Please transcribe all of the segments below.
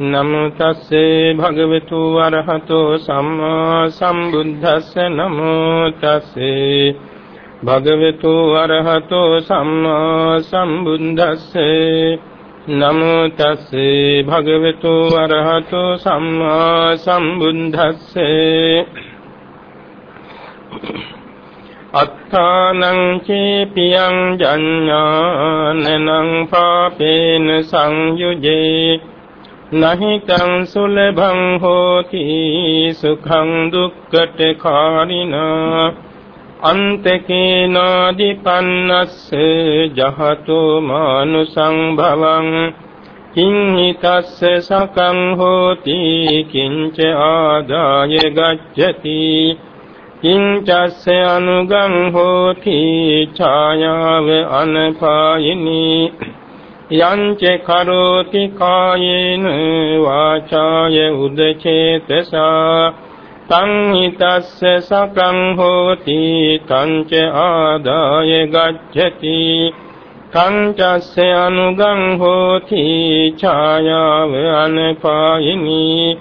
නමෝ තස්සේ භගවතු වරහතෝ සම්මා සම්බුද්දස්ස. නමෝ තස්සේ භගවතු වරහතෝ සම්මා සම්බුද්දස්සේ. නමෝ තස්සේ භගවතු වරහතෝ සම්මා සම්බුද්දස්සේ. අත්තානං චේපියං ජඤ්ඤානනං පාපේන සංයුජේ. නහිතං සුලභං හෝති සුඛං දුක්ඛට කාරිනා අන්තකේනාදිපන්නස්ස ජහතෝ මානුසං භවං කිං හිතස්ස සකං හෝති කිංච ආදාය ගච්ඡති. කිං චස්ස අනුගං හෝති ඡායාව අනපායිනී. යංච කරෝති කායේන වාචාය උදචේතසා තං හිතස්ස සකං හෝති තංච ආදාය ගච්ඡති කං චස්ස අනුගං හෝති ඡායාව අනපායිනී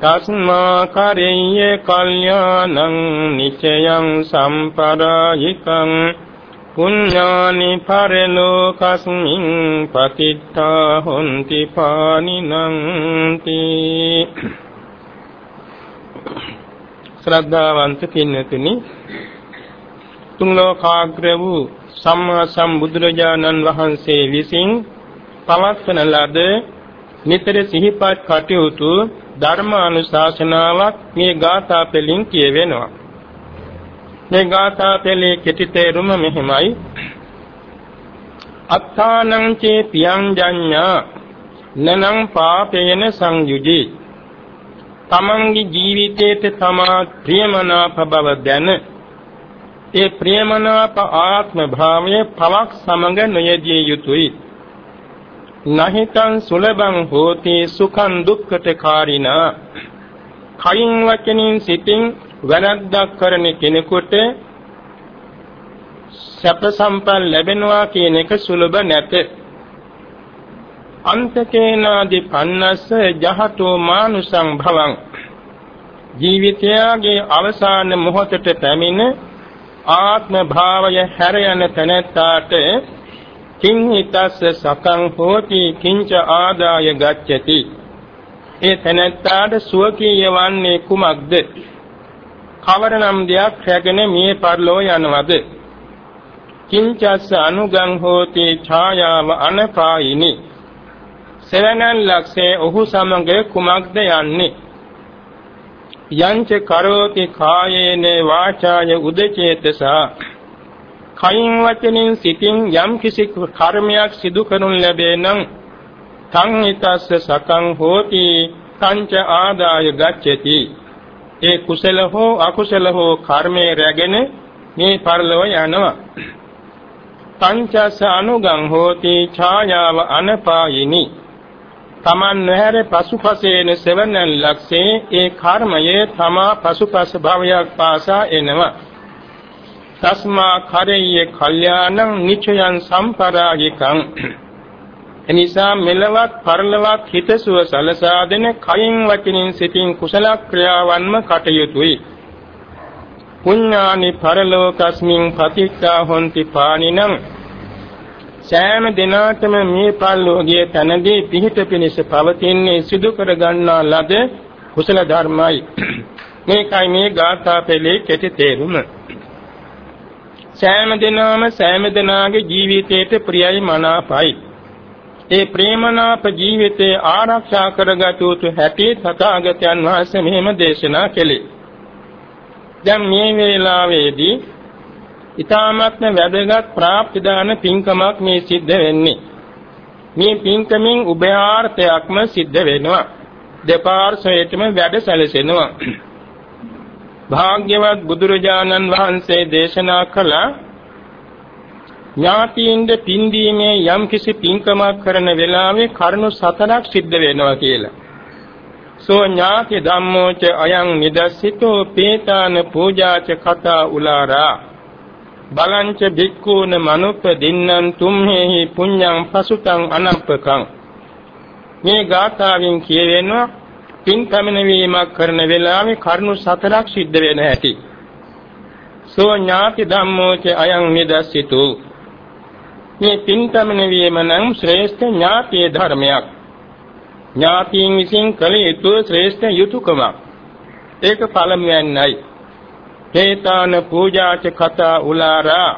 තස්මා කරෙය්‍ය කල්යාණං නිචයං සම්පරායිකං පුඤ්ඤානි පරලෝකස්මින් පතිත්තා හොಂತಿ පානිනං තී ශ්‍රද්ධාවන්ත පින්නතුනි තුන් ලෝකාග්‍ර වූ සම්මා සම්බුදුරජාණන් වහන්සේ විසින් පවත්වන ලද නිතර සිහිපත් කටයුතු ධර්මානුශාසනාවක් මේ ගාථා පෙළින් කියවෙනවා. මේ ගාථා පෙළේ කෙටි තේරුම මෙහිමයි. අත්තානං චේ පියං ජඤ්ඤා නනං පාපේන සංයුජි. තමන්ගේ ජීවිතයට තමා ප්‍රියමනාප බව දැන ඒ ප්‍රියමනාප ආත්ම භාවයේ පවක් සමග නොයදී යුතුය. නහිතං සුලභං හෝති සුඛං දුක්ඛට කාරිනා කයින් වචනින් සිතින් වැරද්දක් කරන කෙනෙකුට සැප සම්පත් ලැබෙනවා කියන එක සුලභ නැත. අන්තකේනාදි පන්නස්ස ජහතෝ මානුසං භවං. ජීවිතයගේ අවසාන මොහොතට පැමිණ ආත්ම භාවය හැර යන තැනැත්තාට කිං හිතස්ස සකං හෝති කිංච ආදාය ගච්ඡති. ඒ තැනැත්තාට සුවකීය වන්නේ කුමක්ද? කවරනම් දෙයක් රැගෙන මිය පරලෝ යනවද? කිංචස්ස අනුගං හෝති ඡායාව අනපායිනි. සෙවණන් ලක්ෂේ ඔහු සමග කුමක්ද යන්නේ? යංච කරෝති කායේන වාචාය උදචේතසා. කයින් වචනින් සිතින් යම් කිසි කර්මයක් සිදු කරනු ලැබේ නම් තං හිතස්ස සකං හෝති කංච ආදාය ගච්ඡති. ඒ කුසල හෝ අකුසල හෝ කර්මයේ රැගෙන මේ පරලොව යනවා. පංචස අනුගං හෝති ඡායාව අනපායිනි. තමන් නොහැර පසුපසේන සෙවණන් ලක්ෂේ ඒ කර්මයේ තමා පසුපස භවයක් පාසා එනවා. තස්මා කරෙය්‍ය කල්යාණං නිචයං සම්පරායිකං එනිසා මෙලවත් පරලවත් හිතසුව සලසා දෙන කයින් වචනින් සිතින් කුසල ක්‍රියාවන්ම කටයුතුයි. පුඤ්ඤානි පරලෝකස්මින් පතික්ඛා හොಂತಿ පානිනං සෑම දිනාටම මේ පල්ලෝගිය තනදී පිහිට පිණිස පවතින්නේ සිදු කර ගන්නා ලද කුසල ධර්මයි. මේකයි මේ ගාථා පෙළේ කෙටි තේරුම. සෑම දිනම සෑම දිනාගේ ජීවිතයට ප්‍රියයි මනාපයි. ඒ ප්‍රේමනාප ජීවිතේ ආරක්ෂා කරගත යුතු හැටි තථාගතයන් වහන්සේ මෙහෙම දේශනා කළේ. දැන් මේ වේලාවේදී ඊ타මත්ම වැදගත් ප්‍රාප්තිදාන පින්කමක් මේ සිද්ධ වෙන්නේ. මේ පින්කමින් උභයාර්ථයක්ම සිද්ධ වෙනවා. දෙපාර්ශ්වයටම වැඩ සැලසෙනවා. භාග්‍යවත් බුදුරජාණන් වහන්සේ දේශනා කළා ඥාතීන්ද පින්දීමේ යම් කිසි පින්කමක් කරන වෙලාවේ කරුණු සතරක් සිද්ධ වෙනවා කියලා. සෝ ඥාති ධම්මෝච අයං නිදස්සිතෝ පේතාන පූජාච කතා උලාරා බලංච භික්ඛූන මනුප්ප දින්නං තුම්හෙහි පුඤ්ඤං පසුතං අනප්පකං මේ ගාථාවෙන් කියවෙනවා පින් පැමිණවීමක් කරන වෙලාවේ කරුණු සතරක් සිද්ධ වෙන හැටි. සෝ ඥාති ධම්මෝ ච අයං නිදස්සිතු මේ පින් පැමිණවීම නම් ශ්‍රේෂ්ඨ ඥාතිය ධර්මයක්. ඥාතීන් විසින් කළ යුතු ශ්‍රේෂ්ඨ යුතුයකමක්. ඒක පළමුවෙන්යි. හේතාන පූජාච කතා උලාරා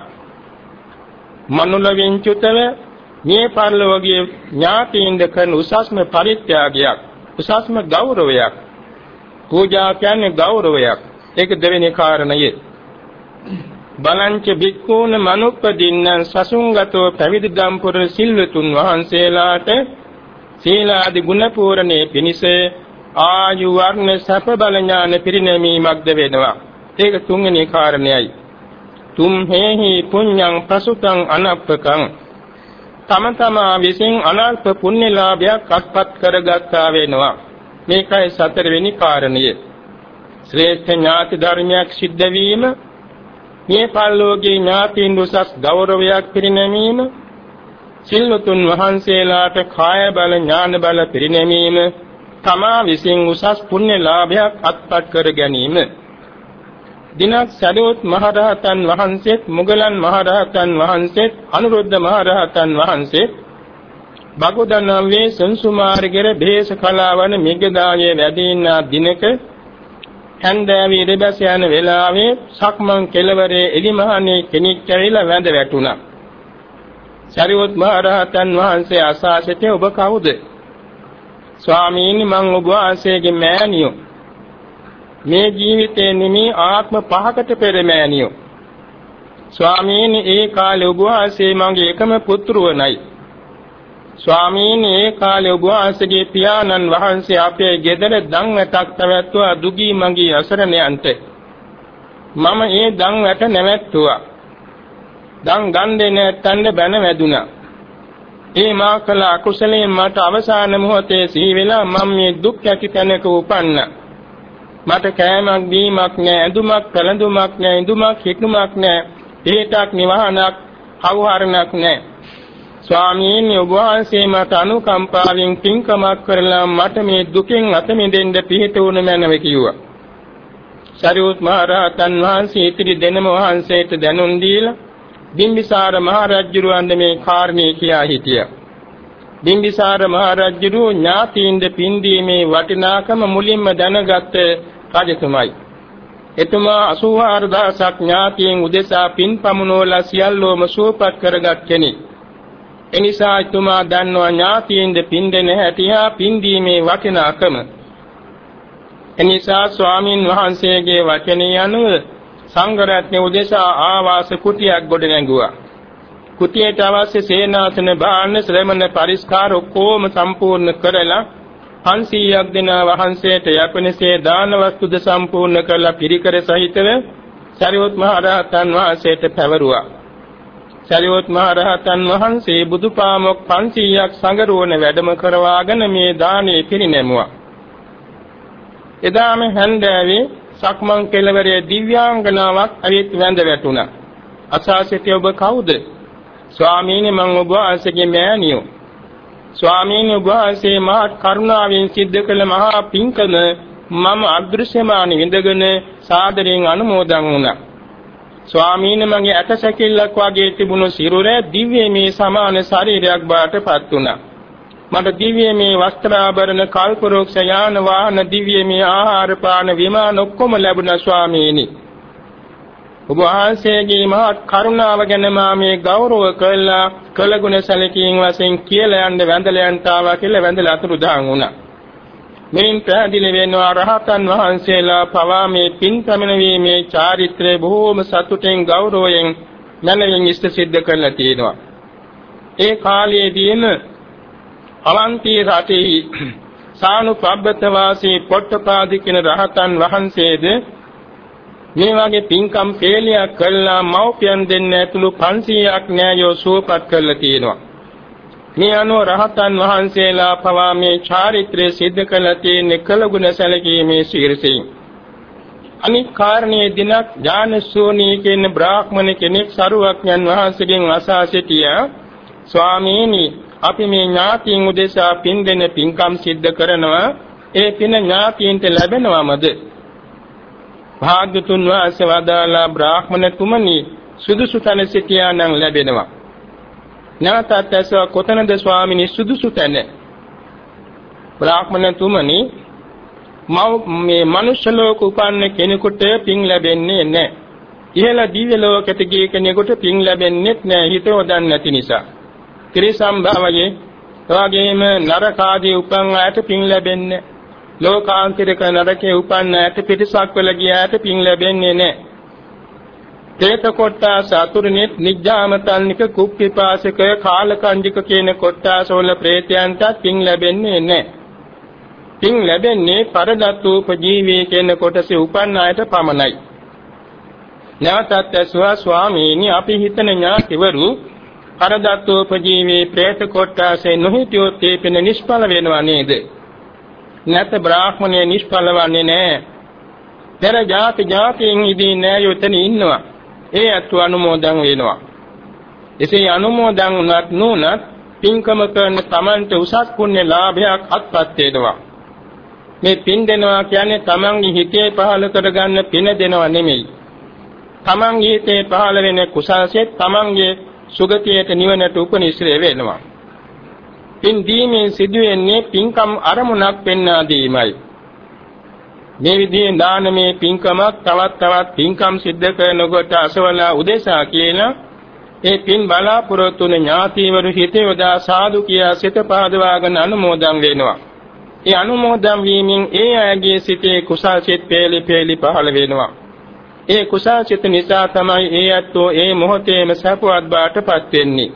මනුලවෙන් චුතව මේ පරිලෝකීය ඥාතීන්ද කරන උසස්ම පරිත්‍යාගයක් උසස්ම ගෞරවයක් පූජා කියන්නේ ගෞරවයක් ඒක දෙවෙනි කාරණය බලංච භික්ඛූන මනුප්පදින්න සසුංගතෝ පැවිදි ගම්පුර සිල්වතුන් වහන්සේලාට සීලාදි ගුණ පූර්ණේ පිණිස ආයු වර්ණ සප බල ඥාන පිරිනැමීමක්ද වෙනවා ඒක තුන්වෙනි කාරණයයි. තුම් හේහි පුඤ්ඤං ප්‍රසුතං අනප්පකං. තම තමා විසින් අනල්ප පුණ්‍ය ලාභයක් අත්පත් කරගත්තා වෙනවා මේකයි සතරවෙනි කාරණය. ශ්‍රේෂ්ඨ ඥාති ධර්මයක් සිද්ධ වීම මේ පල්ලෝකේ ඥාතීන් උසස් ගෞරවයක් පිරිනැමීම සිල්වතුන් වහන්සේලාට කාය බල ඥාන බල පිරිනැමීම තමා විසින් උසස් පුණ්‍ය ලාභයක් අත්පත් කර ගැනීම. දිනක් සරියොත් මහරහතන් වහන්සේත් මුගලන් මහරහතන් වහන්සේත් අනුරුද්ධ මහරහතන් වහන්සේත් බගුදනම්වේ සංසුමාරගර භේස කලාවන මිගදායේ වැඩින්නා දිනක හන්දෑවි ඉරබැස යන වෙලාවේ සක්මන් කෙළවරේ එලිමහනේ කෙනෙක් ඇවිල්ලා වැඳ වැටුණා. සරියොත් මහරහතන් වහන්සේ අසාසිත ඔබ කවුද? ස්වාමීනි මං ඔබ වහන්සේගේ මෑණියෝ මේ ජීවිතේ නිමි ආත්ම පහකට පෙර මෑණියෝ ස්වාමීනි ඒ කාලේ ඔබ වහන්සේ මගේ එකම පුත්‍රවණයි ස්වාමීනි ඒ කාලේ ඔබ වහන්සේගේ පියාණන් වහන්සේ අපේ ගෙදර දන් වැටක් පැවැත්වුවා දුගී මගී අසරණයන්ට. මම ඒ දන් වැට නැවැත්තුවා. දන් ගන්නේ නැත්තඳ බැන වැදුනා ඒ මා කළ අකුසලයෙන් මට අවසාන මොහොතේ සිහි වෙලා මම මේ දුක් ඇති තැනක උපන්නා. මට කෑමක් බීමක් නැහැ ඇඳුමක් පැළඳුමක් නැහැ ඉඳුමක් හිටුමක් නැහැ පිටක් නිවහනක් කවුහරණක් නැහැ ස්වාමීන් වහන්සේ මට අනුකම්පාවෙන් පින්කමක් කරලා මට මේ දුකෙන් අත මිදෙන්න පිහිටුවන මැනව කිව්වා සරියුත් මහ රහතන් වහන්සේ ඉතිරි දෙනම වහන්සේට දැනුම් දීලා බිම්බිසාර මහ රජුරවන්ද මේ කාරණේ කියා හිටියා බිම්බිසාර මහ රජු ඥාතීන්ද පින්දීමේ වටිනාකම මුලින්ම දැනගත් රජතුමයි. එතුමා 84000ක් ඥාතීන් උදෙසා පින් පමුණවලා සියල්ලෝම සුවපත් කරගත් කෙනෙක්. එනිසා එතුමා දන්නවා ඥාතීන්ද පින් දෙන හැටියා පින්දීමේ වටිනාකම. එනිසා ස්වාමින් වහන්සේගේ වචනය අනුව සංඝ රත්නයේ උදෙසා ආවාස කුටියක් ගොඩ නැගුවා. කුටියට අවශ්‍ය සේනාසන භාණ්ඩ ශ්‍රමණ පරිස්කාර ඔක්කොම සම්පූර්ණ කරලා 500ක් දෙනා වහන්සේට යපනසේ දාන වස්තුද සම්පූර්ණ කරලා පිරිකර සහිතව සරියොත් මහ රහතන් වහන්සේට පැවරුවා. සරියොත් මහ රහතන් වහන්සේ බුදුපාමොක් 500ක් සංගරුවන වැඩම කරවාගෙන මේ දානේ පිරිනැමුවා. එදාම හැන්දෑවේ සක්මන් කෙළවරේ දිව්‍යාංගනාවක් අවිත් වැඳ වැටුණා. අසාසිතේ ඔබ කවුද? ස්වාමීනි මම ඔබ වහන්සේගේ මෑණියෝ. ස්වාමීනි ඔබ වහන්සේ මා කරුණාවෙන් සිද්ධ කළ මහා පිංකම මම අදෘශ්‍යමාන විඳගෙන සාදරයෙන් අනුමෝදන් වුණා. ස්වාමීනි මගේ ඇටසැකිල්ලක් වගේ තිබුණු සිරුරේ දිව්‍යමය සමාන ශරීරයක් බාටපත් වුණා. මට දිව්‍යමය වස්ත්‍රාභරණ කල්පරෝක්ෂ යාන වාහන දිව්‍යමය ආහාර පාන විමාන ඔක්කොම ලැබුණා ස්වාමීනි. ඔබ වහන්සේගේ මහත් කරුණාව ගැන මා මේ ගෞරව කළා කළගුණ සැලකීම් වශයෙන් කියලා යන්න වැඳලා යන්න ආවා කියලා වැඳලා අතුරුදහන් වුණා. මෙයින් පැහැදිලි වෙනවා රහතන් වහන්සේලා පවා මේ පින් පැමිණීමේ චාරිත්‍රය බොහෝම සතුටෙන් ගෞරවයෙන් මනමින් ඉෂ්ට සිද්ධ කරලා තියෙනවා. ඒ කාලයේදීම අවන්ති රටේ සානුපබ්බත වාසී පොට්ටපාදි කියන රහතන් වහන්සේද මේ වගේ පින්කම් පේලියක් කළා මව්පියන් දෙන්න ඇතුළු 500ක් නෑයෝ සුවපත් කරලා තියෙනවා. මේ අනුව රහතන් වහන්සේලා පවා මේ චාරිත්‍රය සිද්ධ කළ තියෙන කළගුණ සැලකීමේ ශීර්ෂයෙන්. අනික් කාරණේ දිනක් ඥානසෝනී කියන බ්‍රාහ්මණ කෙනෙක් සරුවක්ඥන් වහන්සේගෙන් අසා සිටියා. ස්වාමීනි අපි මේ ඥාතීන් උදෙසා පින් දෙන පින්කම් සිද්ධ කරනවා. ඒ පින ඥාතීන්ට ලැබෙනවමද? භාග්‍යතුන් වහන්සේ වදාලා බ්‍රාහ්මණතුමනි සුදුසු තැන සිටියා නම් ලැබෙනවා. නැවතත් ඇසව කොතනද ස්වාමිනී සුදුසු තැන බ්‍රාහ්මණතුමනි මේ මනුෂ්‍ය ලෝක උපන්න කෙනෙකුට පින් ලැබෙන්නේ නැහැ. ඉහළ දිව්‍ය ලෝකයට ගිය කෙනෙකුට පින් ලැබෙන්නේ නැහැ හිත හොදන්නේ නැති නිසා. ත්‍රිසම් භවයේ එවාගෙම නරකාදී උපන් අයට පින් ලැබෙන්නේ ලෝකාන්තරික නරකේ උපන්න අයට පිටසක් වල ගියාට පින් ලැබෙන්නේ නැහැ. තේත කොට්ටාස අතුරුනිත් නිජ්ජාමතල්නික කුප්පිපාසක කාලකංජික කියන කොට්ටාස වල ප්‍රේතයන්ට පින් ලැබෙන්නේ නැහැ. පින් ලැබෙන්නේ පරදත්තූපජීවී කියන කොටසේ උපන් අයට පමණයි. නැවතත් ඇසුවා ස්වාමීනි අපි හිතන ඥාතිවරු පරදත්තූපජීවී പ്രേත කොටසේ නොහිටියොත් ඒ පින නිෂ්ඵල වෙනවා නේද? නැත බ්‍රාහ්මණය නිෂ්ඵල වන්නේ නැහැ. පෙර ජාති ජාතියෙන් ඉදී නෑ යොතන ඉන්නවා. ඒ අතු අනුමෝදන් වෙනවා. එසේ අනුමෝදන් වුණත් නුනත් පින්කම කරන තමන්ට උසස් පුණ්‍ය ලාභයක් අත්පත් වෙනවා. මේ පින් දෙනවා කියන්නේ තමන්ගේ හිතේ පහළ කරගන්න පින දෙනව නෙමෙයි. තමන්ගේ හිතේ පහළ වෙන කුසල්සෙත් තමන්ගේ සුගතියට නිවනට උපනිශ්‍රේ වෙනවා. පින් දීමේ සිදුවෙන්නේ පින්කම් අරමුණක් පෙන්වා දීමයි. මේ විදිහේ දානමේ පින්කමක් තවත් තවත් පින්කම් සිද්ධ කරනකොට අසවලා උදෙසා කියන ඒ පින් බලාපොරොත්තු වන ඥාතිවරු හිතේ යොදා සාදු කියා සිත පාදවාගෙන අනුමෝදන් වෙනවා. ඒ අනුමෝදන් වීමෙන් ඒ අයගේ සිතේ කුසල් සිත් පෙළි පෙළි පහළ වෙනවා. ඒ කුසල් සිත් නිසා තමයි ඒ ඇත්තෝ ඒ මොහොතේම සපුවත් බාටපත් වෙන්නේ.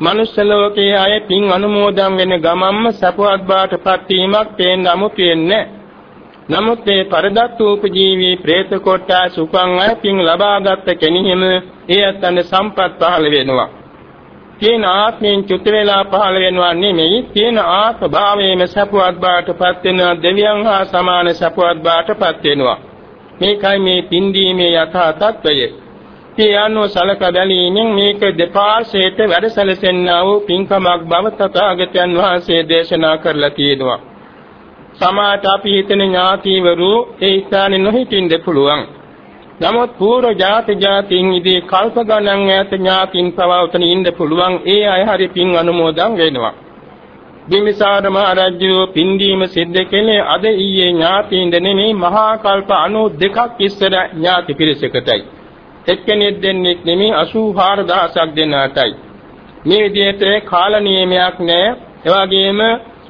මනුෂ්‍ය ලෝකයේ අය පින් අනුමෝදන් වෙන ගමම්ම සපුවත් බාටපත් වීමක් පේන්න අමුතු වෙන්නේ. නමුත් මේ පරදත්ත උපජීවී പ്രേත කොටා සුඛං අය පින් ලබාගත් කෙනෙහිම ඒ අතන සම්පත් පහළ වෙනවා. තියෙන ආත්මයෙන් චුත වේලා පහළ වෙනවා නෙමෙයි තියෙන ආත්ම භාවයේම සපුවත් බාටපත් වෙන දෙවියන් හා සමාන සපුවත් බාටපත් වෙනවා. මේකයි මේ පින්දීමේ යථා තත්වය. තියano සලක බැලීමෙන් මේක දෙපාර්ශ්වයට වැඩසැලසෙන්නා වූ පින්කමක් බව තථාගතයන් වහන්සේ දේශනා කරලා තියෙනවා. සමාත අපි හිතන ඥාතිවරු ඒ ස්ථානේ නොහිටින්න පුළුවන් නමුත් පූර්ව ජාති ජාතින් ඉදී කල්ප ගණන් ඈත ඥාතින් පවා උතන ඉන්න පුළුවන් ඒ අය හරි පින් අනුමෝදන් වෙනවා. බිම්බිසාර මහ රජු පින්දීම සිද්ධ කළේ අද ඊයේ ඥාතින් දෙනෙමි මහා කල්ප 92ක් ඉස්සර ඥාති පිරිසකටයි. එක්කෙනෙක් දෙන්නෙක් නෙමෙයි 84000ක් දෙනාටයි. මේ විදිහට කාල නියමයක් නැහැ. එවාගෙම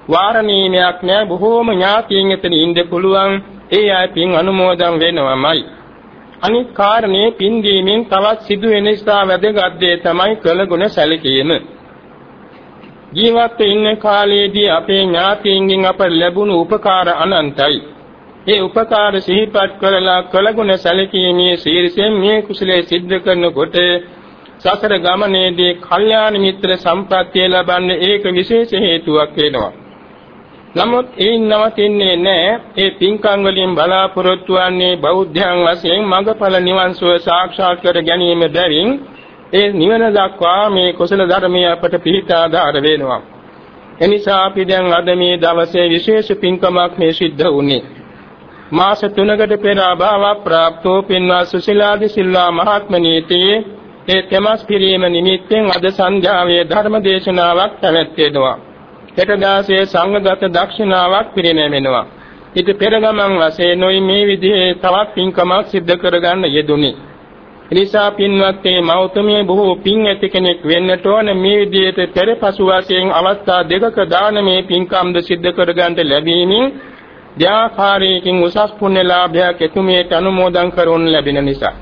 වාර නියමයක් නැහැ. බොහෝම ඥාතියින් එතන ඉන්න පුළුවන්. ඒ අය පින් අනුමෝදන් වෙනවමයි. අනිත් කාරණේ පින්දීමෙන් තවත් සිදු වෙන නිසා වැදගත් දේ තමයි කළගුණ සැලකීම. ජීවත් ඉන්න කාලයේදී අපේ ඥාතීන්ගෙන් අප ලැබුණු උපකාර අනන්තයි. ඒ උපකාර සිහිපත් කරලා කළගුණ සැලකීමේ ශීර්ෂයෙන් මේ කුසලයේ සිද්ධ කරනකොට සසර ගමනේදී කල්යාණ මිත්‍ර සම්ප්‍රත්‍ය ලබන්න ඒක විශේෂ හේතුවක් වෙනවා. නමුත් ඒ නවතින්නේ නැහැ. ඒ පින්කම් වලින් බලාපොරොත්තු වන්නේ බෞද්ධයන් වශයෙන් මඟඵල නිවන් සුව සාක්ෂාත් කර ගැනීම බැවින් ඒ නිවන දක්වා මේ කුසල ධර්මයේ අපට පිහිටාදාර වෙනවා. එනිසා අපි දැන් අද මේ දවසේ විශේෂ පින්කමක් මේ සිද්ධ වුණේ. මාස 3කට පෙර අභාව ප්‍රාප්තෝ පින්වත් සුසිලාදි සිල්වා මහත්මනීතේ ඒ තෙමස් පිරීම නිමිත්තෙන් අද සන්ධ්‍යාවේ ධර්ම දේශනාවක් පැවැත්වෙනවා. හෙට දාසේ සංඝගත දක්ෂිනාවක් පිරිනැමෙනවා. ඊට පෙර ගමන් වශයෙන් නොයි මේ විදිහේ තවත් පින්කමක් සිද්ධ කරගන්න යෙදුනි. එනිසා පින්වත් මේ මෞතමයේ බොහෝ පින් ඇති කෙනෙක් වෙන්නට ඕන මේ විදිහට පෙරපසු වශයෙන් අවස්ථා දෙකක දානමේ පින්කම්ද සිද්ධ කරගන්න ලැබීමෙන් ධ්‍යාකාරයකින් උසස් පුණ්‍ය ලාභයක් එතුමියට අනුමෝදන් කරවන ලැබෙන නිසා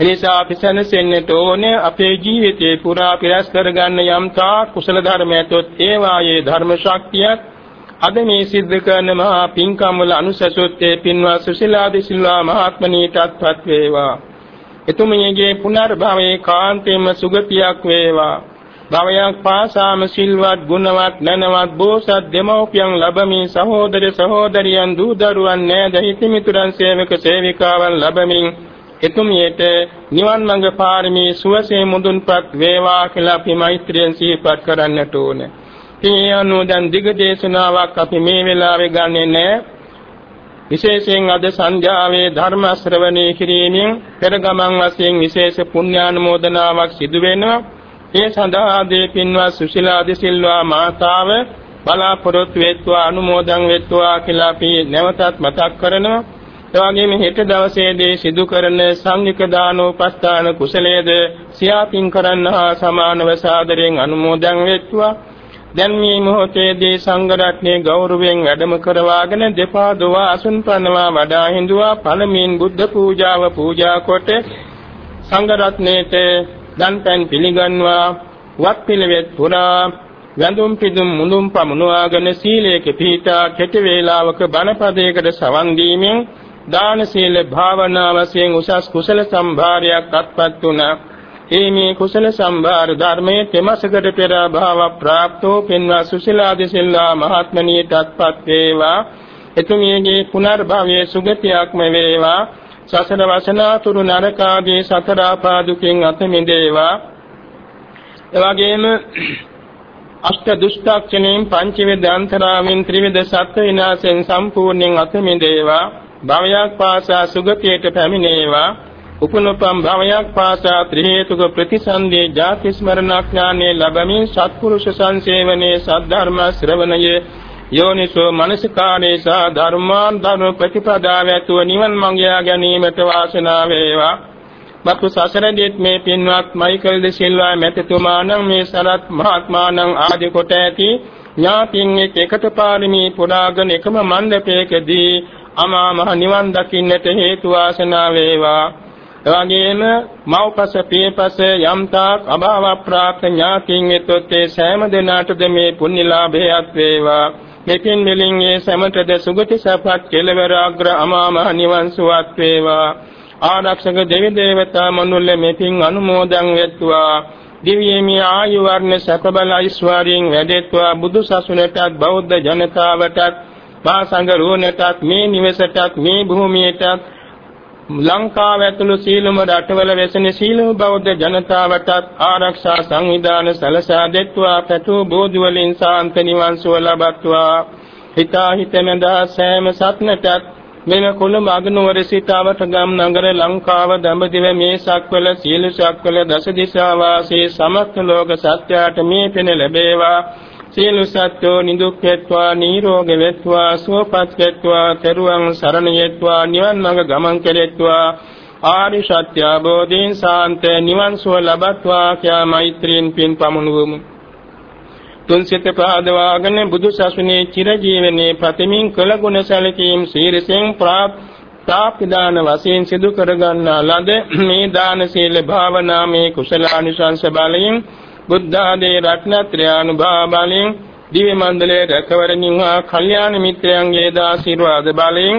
එනිසා අපි සැනසෙන්නට ඕනේ අපේ ජීවිතේ පුරා පිරස් කරගන්න යම් තා කුසල ධර්මයතොත් ඒ වායේ ධර්ම ශක්තියක් අද මේ සිද්ධ කරන මහා පින්කම් වල අනුසසොත්තේ පින්වා සුසිලාදී සිල්වා මහත්මනීටත්පත් වේවා. එතුමියගේ පුනර්භවයේ කාන්තේම සුගතියක් වේවා. භවයක් පාසාම සිල්වත් ගුණවත් නැනවත් බෝසත් දෙමෝපියන් ලැබමින් සහෝදර සහෝදරියන් දූ දරුවන් නෑද හිතමිතුරන් සේවක සේවිකාවන් ලැබමින් එතුමියට නිවන් මඟ පාරමී සුවසේ මුදුන්පත් වේවා කියලා අපි මෛත්‍රියෙන් සිහිපත් කරන්නට ඕනේ. මේ අනුව දැන් දිග දේශනාවක් අපි මේ වෙලාවේ ගන්නෙ නැහැ. විශේෂයෙන් අද සංධ්‍යාවේ ධර්ම ශ්‍රවණය කිරීමෙන් පෙර ගමන් වශයෙන් විශේෂ පුණ්‍යානුමෝදනාවක් සිදු වෙනවා. ඒ සඳහා දේ පින්වත් සුශීලා දිසිල්වා මාතාව බලාපොරොත්තු වෙත්වා අනුමෝදන් වෙත්වා කියලා අපි නැවතත් මතක් කරනවා. එවැගේම හෙට දවසේදී සිදු කරන සංඝික දානෝපස්ථාන කුසලයේද සියාපින් කරන්න හා සමානව සාදරයෙන් අනුමෝදන් වෙත්වා. දැන් මේ මොහොතේදී සංඝ රත්නයේ ගෞරවයෙන් වැඩම කරවාගෙන දෙපා දොවා අසුන් පනවා වඩා හිඳුවා පළමුවෙන් බුද්ධ පූජාව පූජා කොට සංඝ රත්නයේට දන්පැන් පිළිගන්වා වත් පිළිවෙත් පුරා වැඳුම් පිදුම් මුඳුම් පමුණවාගෙන සීලයක පිහිටා කෙටි වේලාවක බණපදයකට සවන් දීමෙන් දාන සීල භාවනා වශයෙන් උසස් කුසල සම්භාරයක් අත්පත් වුණා. ඒ මේ කුසල සම්භාර ධර්මයේ තෙමසකට පෙර භාව ප්‍රාප්තෝ පින්වා සුශීලාදී සිල්වා මහත්මනියටත්පත් වේවා. එතුමියගේ පුනර්භවයේ සුගතියක්ම වේවා. සසර වසනාතුරු නරකාදී සතර ආපාදුකින් අත මිදේවා. එවැගේම අෂ්ට දුෂ්ටක්ෂණයෙන් පංචවිධ අන්තරාවෙන් ත්‍රිවිධ සත්‍ය විනාශයෙන් සම්පූර්ණයෙන් අත මිදේවා. භවයක් පාසා සුගතියට පැමිණේවා. උපනුපම් භවයක් පාසා ත්‍රි හේතුක ප්‍රතිසන්දී ජාති ස්මරණඥානෙ ලැබමින් සත්පුරුෂ සංසේවනයේ සද්ධර්ම ශ්‍රවණයේ යෝනිසෝ මනසිකාරේ සා ධර්මාන් ධර්ම ප්‍රතිපදාව ඇතුව නිවන් මඟ යා ගැනීමට වාසනාව වේවා. මතු සසරදීත් මේ පින්වත් මයිකල් ද සිල්වා මෙතෙතුමාණන් මේ සරත් මහත්මාණන් ආදී කොට ඇති ඥාතින් එකට පාරමී පුරාගෙන එකම මණ්ඩපයකදී අමා මහ නිවන් දකින්නට හේතු වාසනා වේවා. එවැගේම මව්පස පියපස යම්තාක් අභාව ප්‍රාප්ත ඥාතින් වෙතොත් ඒ සෑම දිනාටද මේ පුණ්‍ය ලාභයත් වේවා. මෙපින් මෙලින් ඒ සමතද සුගති සපත් කෙලවර අග්‍ර අමා මහ නිවන් සුවත් වේවා. ආරක්ෂක දෙවි දේවතා මනුල්ල මෙපින් අනුමෝදන් වෙත්වා. දිව්‍යමය ආයු වර්ණ සැප බල ඓශ්වර්යයෙන් වැඩෙත්වා. බුදු සසුනටත් බෞද්ධ ජනතාවටත් මා සංගරුවනටත් මේ නිවසටත් මේ භූමියටත් ලංකාව ඇතුළු සීලම රටවල වෙසෙන සීලම බෞද්ධ ජනතාවටත් ආරක්ෂා සංවිධාන සැලසා දෙත්වා පැතු බෝධි වලින් සාන්ත නිවන් සුව ලබත්වා. හිතා හිතෙනදා සෑම සත්නටත් මෙම කොළඹ අගනුවර සිට අවටගම් නගර ලංකාව දඹදිව මේ සක්වල සීල සක්වල දස දිසා වාසී සමස්ත ලෝක සත්‍යයට මේ පෙන ලැබේවා. සියලු සත්වෝ නිදුක් වෙත්වා නිරෝග වෙත්වා සුවපත් වෙත්වා තෙරුවන් සරණ යෙත්වා නිවන් මඟ ගමන් කෙරෙත්වා. ආරි සත්‍ය අවබෝධයෙන් සාන්ත නිවන් සුව ලබත්වා කියා මෛත්‍රියෙන් පින් පමුණුවමු. තුන් සිත පාදවාගෙන බුදු සසුනේ චිරජීවනයේ ප්‍රතිමින් කළ ගුණ සැලකීම් සීරසෙන් ප්‍රාප්ත තාපිදාන වශයෙන් සිදු කරගන්නා ලද මේ දාන සීල භාවනා මේ කුසලානිසංස බලයෙන් බුද්ධ ආදී රත්නත්‍රය අනුභව බලයෙන් දිව්‍ය මණ්ඩලයේ රැකවරණින් හා කල්යාණ මිත්‍රයන්ගේ දාශිර්වාද බලයෙන්